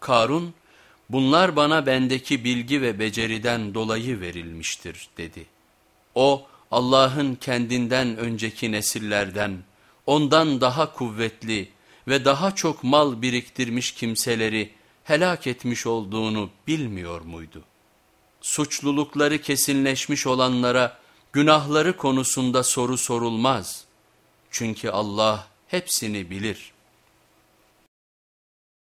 Karun, bunlar bana bendeki bilgi ve beceriden dolayı verilmiştir dedi. O Allah'ın kendinden önceki nesillerden, ondan daha kuvvetli ve daha çok mal biriktirmiş kimseleri helak etmiş olduğunu bilmiyor muydu? Suçlulukları kesinleşmiş olanlara günahları konusunda soru sorulmaz. Çünkü Allah hepsini bilir.''